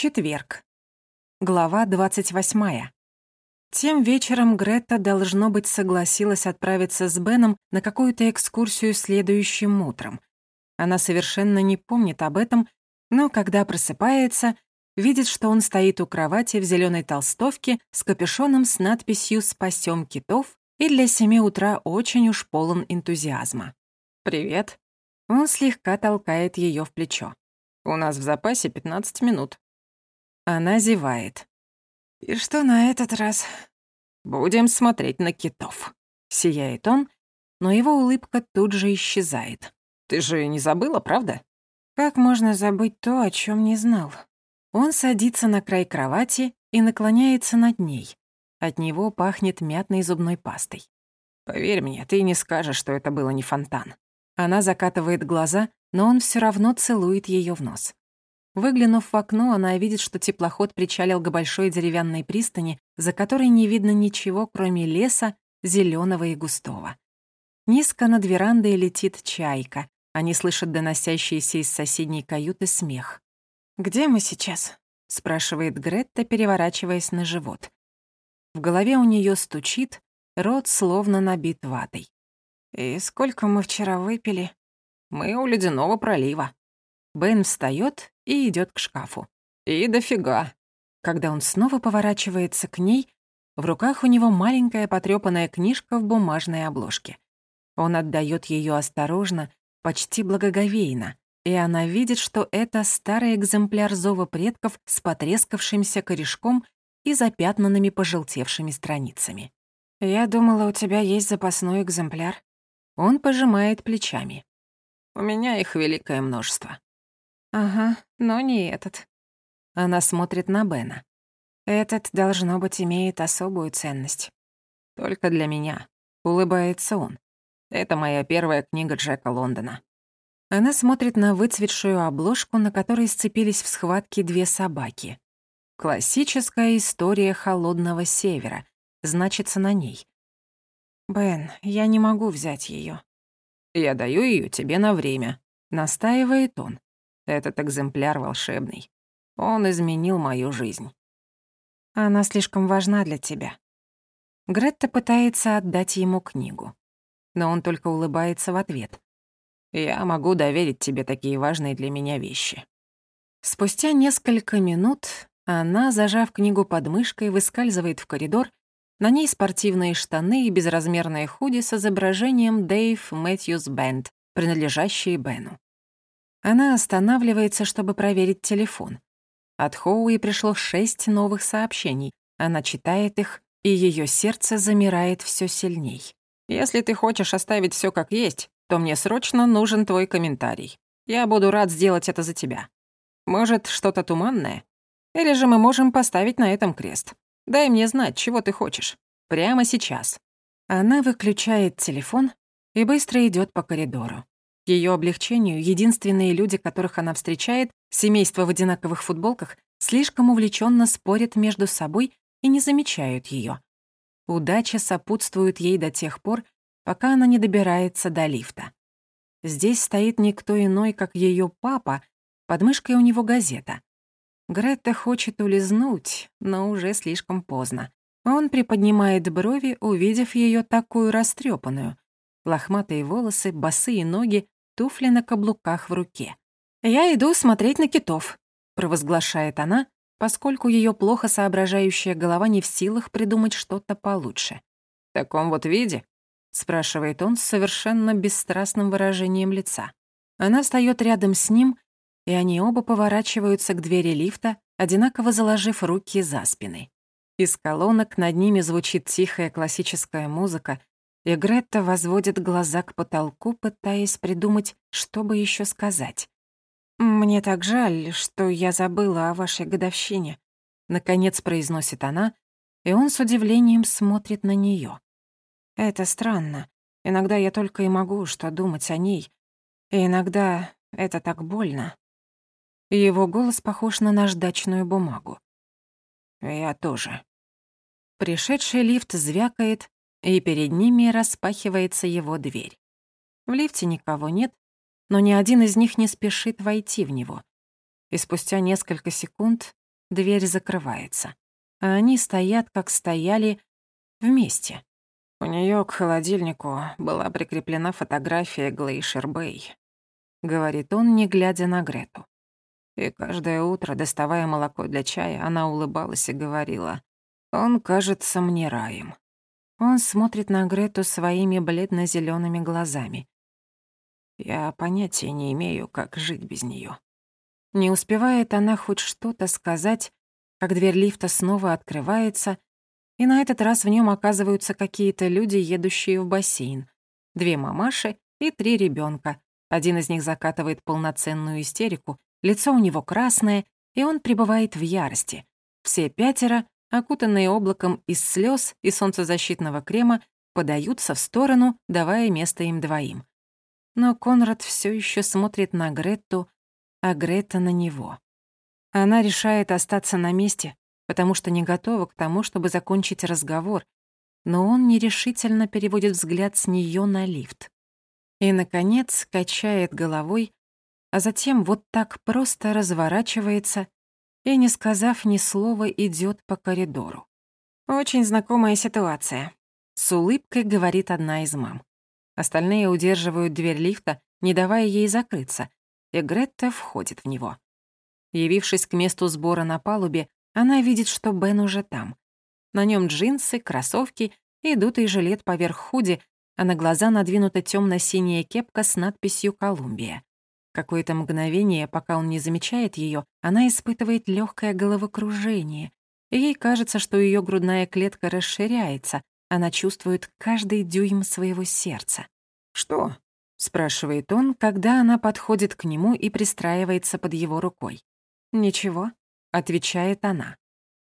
Четверг. Глава 28. Тем вечером Гретта, должно быть, согласилась отправиться с Беном на какую-то экскурсию следующим утром. Она совершенно не помнит об этом, но когда просыпается, видит, что он стоит у кровати в зеленой толстовке с капюшоном с надписью «Спасем китов» и для семи утра очень уж полон энтузиазма. «Привет». Он слегка толкает ее в плечо. «У нас в запасе 15 минут». Она зевает. «И что на этот раз?» «Будем смотреть на китов», — сияет он, но его улыбка тут же исчезает. «Ты же не забыла, правда?» Как можно забыть то, о чем не знал? Он садится на край кровати и наклоняется над ней. От него пахнет мятной зубной пастой. «Поверь мне, ты не скажешь, что это было не фонтан». Она закатывает глаза, но он все равно целует ее в нос. Выглянув в окно, она видит, что теплоход причалил к большой деревянной пристани, за которой не видно ничего, кроме леса, зеленого и густого. Низко над верандой летит чайка. Они слышат доносящийся из соседней каюты смех. «Где мы сейчас?» — спрашивает Гретта, переворачиваясь на живот. В голове у нее стучит, рот словно набит ватой. «И сколько мы вчера выпили?» «Мы у ледяного пролива». Бен встает и идет к шкафу. И дофига. Когда он снова поворачивается к ней, в руках у него маленькая потрёпанная книжка в бумажной обложке. Он отдает ее осторожно, почти благоговейно, и она видит, что это старый экземпляр зова предков с потрескавшимся корешком и запятнанными пожелтевшими страницами. «Я думала, у тебя есть запасной экземпляр». Он пожимает плечами. «У меня их великое множество. «Ага, но не этот». Она смотрит на Бена. «Этот, должно быть, имеет особую ценность». «Только для меня», — улыбается он. «Это моя первая книга Джека Лондона». Она смотрит на выцветшую обложку, на которой сцепились в схватке две собаки. «Классическая история холодного севера», значится на ней. «Бен, я не могу взять ее. «Я даю ее тебе на время», — настаивает он. Этот экземпляр волшебный. Он изменил мою жизнь. Она слишком важна для тебя. Гретта пытается отдать ему книгу. Но он только улыбается в ответ. Я могу доверить тебе такие важные для меня вещи. Спустя несколько минут она, зажав книгу под мышкой, выскальзывает в коридор. На ней спортивные штаны и безразмерное худи с изображением Дэйв Мэтьюс Бенд, принадлежащие Бену. Она останавливается, чтобы проверить телефон. От Хоуи пришло шесть новых сообщений. Она читает их, и ее сердце замирает все сильней. «Если ты хочешь оставить все как есть, то мне срочно нужен твой комментарий. Я буду рад сделать это за тебя. Может, что-то туманное? Или же мы можем поставить на этом крест. Дай мне знать, чего ты хочешь. Прямо сейчас». Она выключает телефон и быстро идет по коридору. Ее облегчению единственные люди, которых она встречает, семейство в одинаковых футболках, слишком увлеченно спорят между собой и не замечают ее. Удача сопутствует ей до тех пор, пока она не добирается до лифта. Здесь стоит никто иной, как ее папа, под мышкой у него газета. Гретта хочет улизнуть, но уже слишком поздно. Он приподнимает брови, увидев ее такую растрепанную. Лохматые волосы, босые ноги, туфли на каблуках в руке. «Я иду смотреть на китов», — провозглашает она, поскольку ее плохо соображающая голова не в силах придумать что-то получше. «В таком вот виде?» — спрашивает он с совершенно бесстрастным выражением лица. Она встает рядом с ним, и они оба поворачиваются к двери лифта, одинаково заложив руки за спины. Из колонок над ними звучит тихая классическая музыка, и Гретта возводит глаза к потолку, пытаясь придумать, что бы еще сказать. «Мне так жаль, что я забыла о вашей годовщине», — наконец произносит она, и он с удивлением смотрит на нее. «Это странно. Иногда я только и могу что думать о ней, и иногда это так больно». Его голос похож на наждачную бумагу. «Я тоже». Пришедший лифт звякает, и перед ними распахивается его дверь. В лифте никого нет, но ни один из них не спешит войти в него. И спустя несколько секунд дверь закрывается. А они стоят, как стояли, вместе. У нее к холодильнику была прикреплена фотография Глейшер Бэй, говорит он, не глядя на Грету. И каждое утро, доставая молоко для чая, она улыбалась и говорила, «Он кажется мне раем». Он смотрит на Грету своими бледно зелеными глазами. Я понятия не имею, как жить без нее. Не успевает она хоть что-то сказать, как дверь лифта снова открывается, и на этот раз в нем оказываются какие-то люди, едущие в бассейн. Две мамаши и три ребенка. Один из них закатывает полноценную истерику, лицо у него красное, и он пребывает в ярости. Все пятеро, окутанные облаком из слез и солнцезащитного крема, подаются в сторону, давая место им двоим. Но Конрад все еще смотрит на Гретту, а Грета на него. Она решает остаться на месте, потому что не готова к тому, чтобы закончить разговор, но он нерешительно переводит взгляд с нее на лифт. И, наконец, качает головой, а затем вот так просто разворачивается и, не сказав ни слова, идет по коридору. Очень знакомая ситуация. С улыбкой говорит одна из мам. Остальные удерживают дверь лифта, не давая ей закрыться, и Гретта входит в него. Явившись к месту сбора на палубе, она видит, что Бен уже там. На нем джинсы, кроссовки и дутый жилет поверх худи, а на глаза надвинута темно синяя кепка с надписью «Колумбия». Какое-то мгновение, пока он не замечает ее, она испытывает легкое головокружение. Ей кажется, что ее грудная клетка расширяется, она чувствует каждый дюйм своего сердца. «Что?» — спрашивает он, когда она подходит к нему и пристраивается под его рукой. «Ничего», — отвечает она.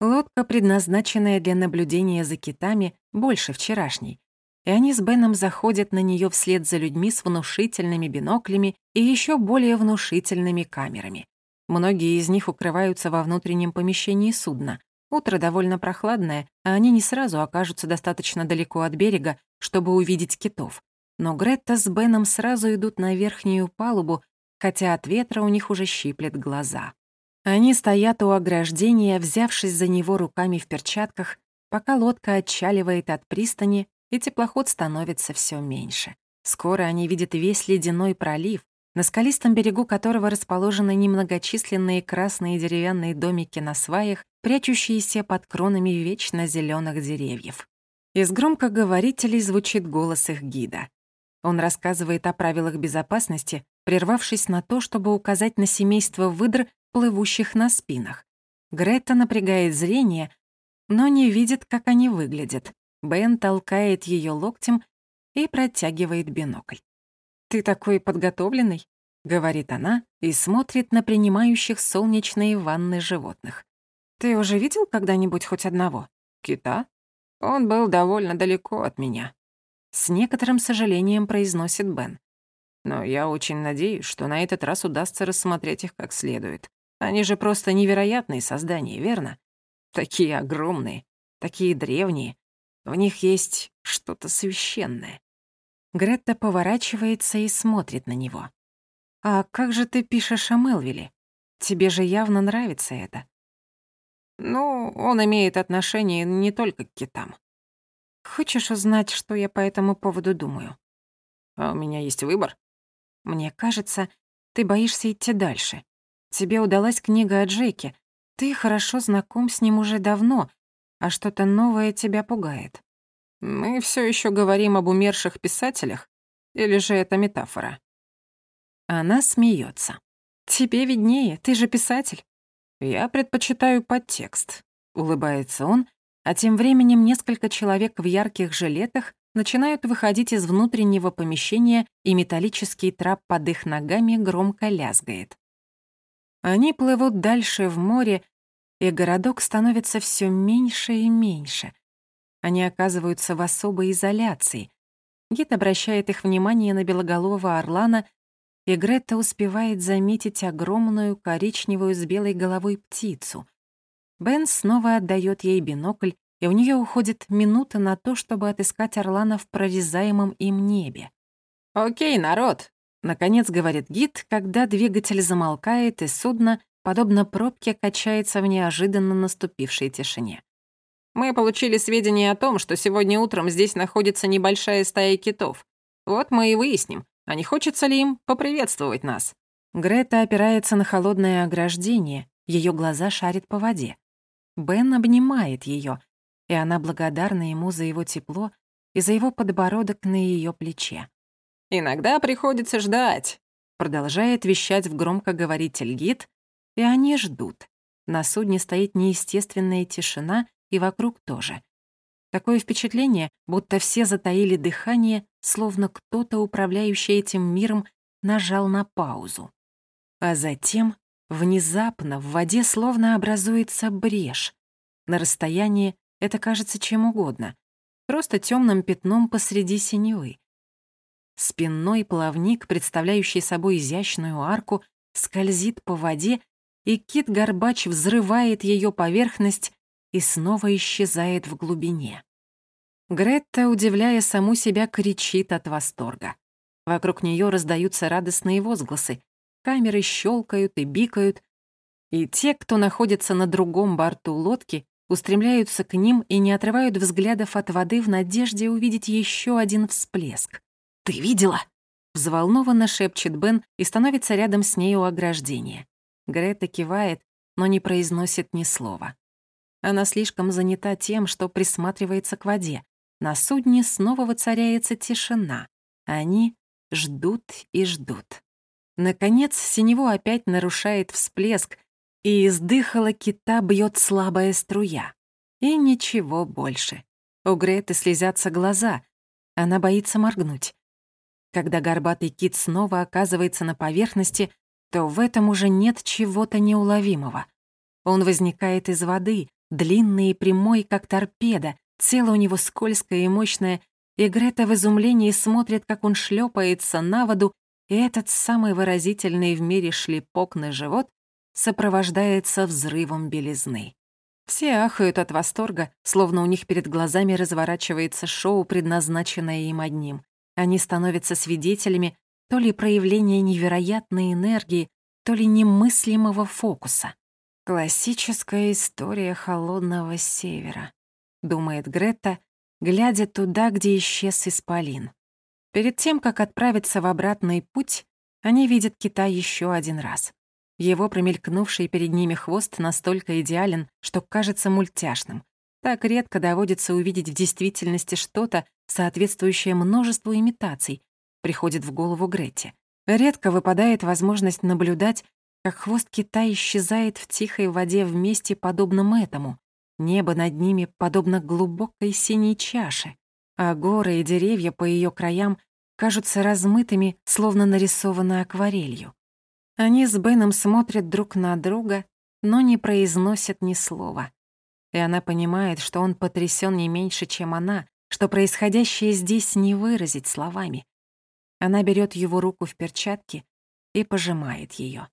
Лодка, предназначенная для наблюдения за китами, больше вчерашней, и они с Беном заходят на нее вслед за людьми с внушительными биноклями и еще более внушительными камерами. Многие из них укрываются во внутреннем помещении судна. Утро довольно прохладное, а они не сразу окажутся достаточно далеко от берега, чтобы увидеть китов. Но Гретта с Беном сразу идут на верхнюю палубу, хотя от ветра у них уже щиплет глаза. Они стоят у ограждения, взявшись за него руками в перчатках, пока лодка отчаливает от пристани, и теплоход становится все меньше. Скоро они видят весь ледяной пролив, на скалистом берегу которого расположены немногочисленные красные деревянные домики на сваях, прячущиеся под кронами вечно зеленых деревьев. Из громкоговорителей звучит голос их гида. Он рассказывает о правилах безопасности, прервавшись на то, чтобы указать на семейство выдр, плывущих на спинах. Грета напрягает зрение, но не видит, как они выглядят. Бен толкает ее локтем и протягивает бинокль. «Ты такой подготовленный?» — говорит она и смотрит на принимающих солнечные ванны животных. «Ты уже видел когда-нибудь хоть одного? Кита? Он был довольно далеко от меня». С некоторым сожалением произносит Бен. «Но я очень надеюсь, что на этот раз удастся рассмотреть их как следует. Они же просто невероятные создания, верно? Такие огромные, такие древние. В них есть что-то священное. Гретта поворачивается и смотрит на него. «А как же ты пишешь о Мелвиле? Тебе же явно нравится это». «Ну, он имеет отношение не только к китам». «Хочешь узнать, что я по этому поводу думаю?» «А у меня есть выбор». «Мне кажется, ты боишься идти дальше. Тебе удалась книга о Джеке. Ты хорошо знаком с ним уже давно, а что-то новое тебя пугает. Мы все еще говорим об умерших писателях, или же это метафора? Она смеется. Тебе виднее, ты же писатель. Я предпочитаю подтекст, улыбается он, а тем временем несколько человек в ярких жилетах начинают выходить из внутреннего помещения, и металлический трап под их ногами громко лязгает. Они плывут дальше в море, и городок становится все меньше и меньше. Они оказываются в особой изоляции. Гид обращает их внимание на белоголового орлана, и Гретта успевает заметить огромную коричневую с белой головой птицу. Бен снова отдает ей бинокль, и у нее уходит минута на то, чтобы отыскать орлана в прорезаемом им небе. «Окей, народ, Наконец говорит гид, когда двигатель замолкает и судно, подобно пробке, качается в неожиданно наступившей тишине. Мы получили сведения о том, что сегодня утром здесь находится небольшая стая китов. Вот мы и выясним, а не хочется ли им поприветствовать нас. Грета опирается на холодное ограждение, ее глаза шарят по воде. Бен обнимает ее, и она благодарна ему за его тепло и за его подбородок на ее плече. «Иногда приходится ждать», — продолжает вещать в громкоговоритель гид, и они ждут. На судне стоит неестественная тишина, и вокруг тоже. Такое впечатление, будто все затаили дыхание, словно кто-то, управляющий этим миром, нажал на паузу. А затем, внезапно, в воде словно образуется брешь. На расстоянии это кажется чем угодно, просто темным пятном посреди синевы. Спинной плавник, представляющий собой изящную арку, скользит по воде, и кит-горбач взрывает ее поверхность, и снова исчезает в глубине. Гретта, удивляя саму себя, кричит от восторга. Вокруг нее раздаются радостные возгласы. Камеры щелкают и бикают. И те, кто находится на другом борту лодки, устремляются к ним и не отрывают взглядов от воды в надежде увидеть еще один всплеск. «Ты видела?» — взволнованно шепчет Бен и становится рядом с ней у ограждения. Грета кивает, но не произносит ни слова. Она слишком занята тем, что присматривается к воде. На судне снова воцаряется тишина. Они ждут и ждут. Наконец, синеву опять нарушает всплеск, и из дыхала кита бьет слабая струя. И ничего больше. У Греты слезятся глаза. Она боится моргнуть. Когда горбатый кит снова оказывается на поверхности, то в этом уже нет чего-то неуловимого. Он возникает из воды, длинный и прямой, как торпеда, тело у него скользкое и мощное, и Грета в изумлении смотрит, как он шлепается на воду, и этот самый выразительный в мире шлепок на живот сопровождается взрывом белизны. Все ахают от восторга, словно у них перед глазами разворачивается шоу, предназначенное им одним. Они становятся свидетелями то ли проявления невероятной энергии, то ли немыслимого фокуса. Классическая история холодного севера, думает Грета, глядя туда, где исчез исполин. Перед тем, как отправиться в обратный путь, они видят кита еще один раз. Его промелькнувший перед ними хвост настолько идеален, что кажется мультяшным. Так редко доводится увидеть в действительности что-то, соответствующее множеству имитаций, приходит в голову Гретте. Редко выпадает возможность наблюдать, как хвост кита исчезает в тихой воде в месте, подобном этому. Небо над ними подобно глубокой синей чаше, а горы и деревья по ее краям кажутся размытыми, словно нарисованы акварелью. Они с Беном смотрят друг на друга, но не произносят ни слова. И она понимает, что он потрясен не меньше, чем она, что происходящее здесь не выразить словами. Она берет его руку в перчатке и пожимает ее.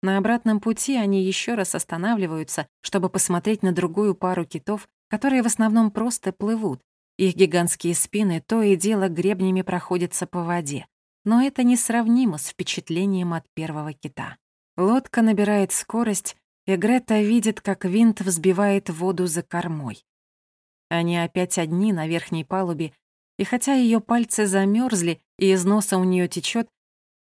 На обратном пути они еще раз останавливаются, чтобы посмотреть на другую пару китов, которые в основном просто плывут. Их гигантские спины то и дело гребнями проходятся по воде. Но это несравнимо с впечатлением от первого кита. Лодка набирает скорость, и Грета видит, как винт взбивает воду за кормой. Они опять одни на верхней палубе, и хотя ее пальцы замерзли и из носа у нее течет,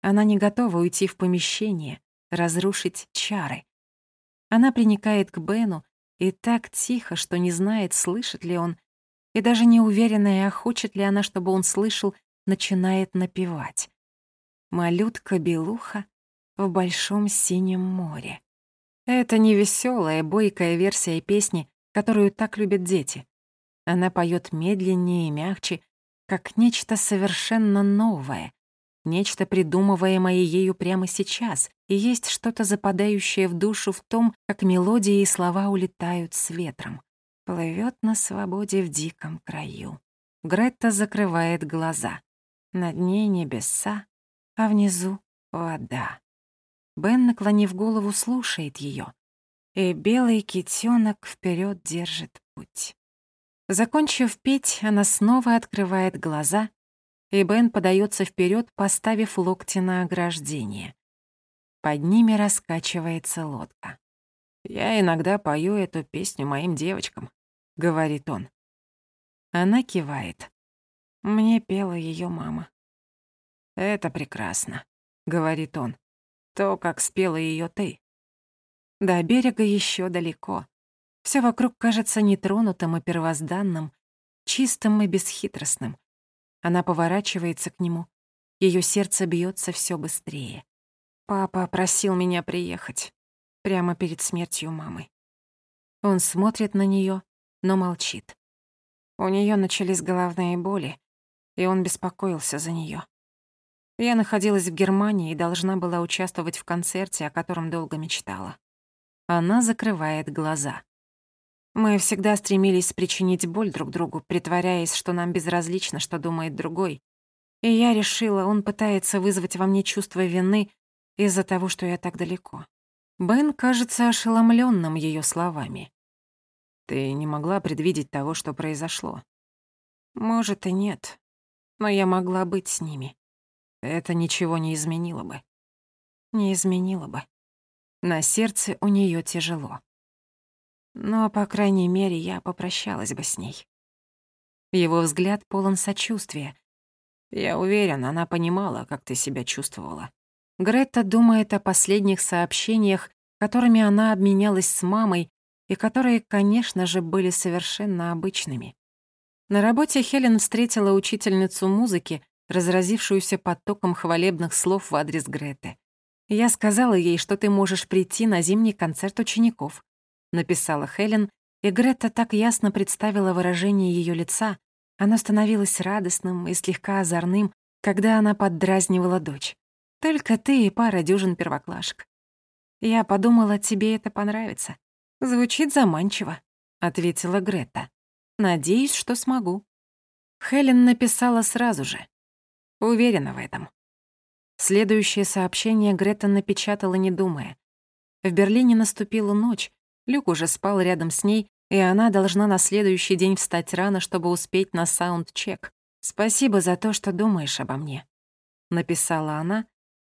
она не готова уйти в помещение, разрушить чары. Она приникает к Бену и так тихо, что не знает, слышит ли он, и даже не уверенная, а хочет ли она, чтобы он слышал, начинает напевать. «Малютка-белуха в большом синем море». Это не веселая, бойкая версия песни, которую так любят дети. Она поет медленнее и мягче, как нечто совершенно новое, нечто придумываемое ею прямо сейчас, и есть что-то западающее в душу в том, как мелодии и слова улетают с ветром. Плывет на свободе в диком краю. Гретта закрывает глаза. Над ней небеса, а внизу — вода. Бен, наклонив голову, слушает ее, и белый китенок вперед держит путь. Закончив петь, она снова открывает глаза и Бен подается вперед, поставив локти на ограждение. Под ними раскачивается лодка. «Я иногда пою эту песню моим девочкам», — говорит он. Она кивает. Мне пела ее мама. «Это прекрасно», — говорит он. «То, как спела ее ты». До берега еще далеко. Все вокруг кажется нетронутым и первозданным, чистым и бесхитростным. Она поворачивается к нему. Ее сердце бьется все быстрее. Папа просил меня приехать. Прямо перед смертью мамы. Он смотрит на нее, но молчит. У нее начались головные боли, и он беспокоился за нее. Я находилась в Германии и должна была участвовать в концерте, о котором долго мечтала. Она закрывает глаза. Мы всегда стремились причинить боль друг другу, притворяясь, что нам безразлично, что думает другой. И я решила, он пытается вызвать во мне чувство вины из-за того, что я так далеко. Бен кажется ошеломленным ее словами. «Ты не могла предвидеть того, что произошло?» «Может и нет, но я могла быть с ними. Это ничего не изменило бы». «Не изменило бы». На сердце у нее тяжело. Но, по крайней мере, я попрощалась бы с ней. Его взгляд полон сочувствия. Я уверен, она понимала, как ты себя чувствовала. Грета думает о последних сообщениях, которыми она обменялась с мамой и которые, конечно же, были совершенно обычными. На работе Хелен встретила учительницу музыки, разразившуюся потоком хвалебных слов в адрес Греты. «Я сказала ей, что ты можешь прийти на зимний концерт учеников», написала Хелен, и Грета так ясно представила выражение ее лица, оно становилось радостным и слегка озорным, когда она поддразнивала дочь. Только ты и пара дюжин первоклашек. Я подумала, тебе это понравится. Звучит заманчиво, ответила Грета. Надеюсь, что смогу. Хелен написала сразу же. Уверена в этом. Следующее сообщение Грета напечатала, не думая. В Берлине наступила ночь, Люк уже спал рядом с ней, и она должна на следующий день встать рано, чтобы успеть на саундчек. «Спасибо за то, что думаешь обо мне», — написала она,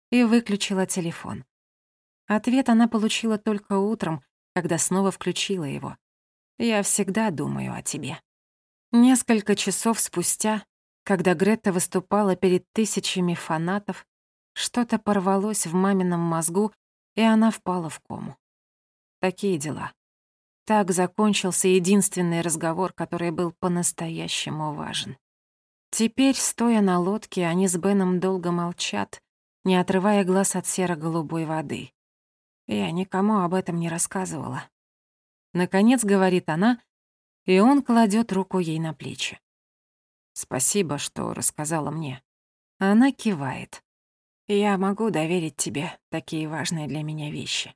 и выключила телефон. Ответ она получила только утром, когда снова включила его. «Я всегда думаю о тебе». Несколько часов спустя, когда Грета выступала перед тысячами фанатов, что-то порвалось в мамином мозгу, и она впала в кому. Такие дела. Так закончился единственный разговор, который был по-настоящему важен. Теперь, стоя на лодке, они с Беном долго молчат, не отрывая глаз от серо-голубой воды. Я никому об этом не рассказывала. Наконец, говорит она, и он кладет руку ей на плечи. «Спасибо, что рассказала мне». Она кивает. «Я могу доверить тебе такие важные для меня вещи».